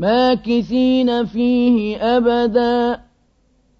ماكثين فيه أبدا.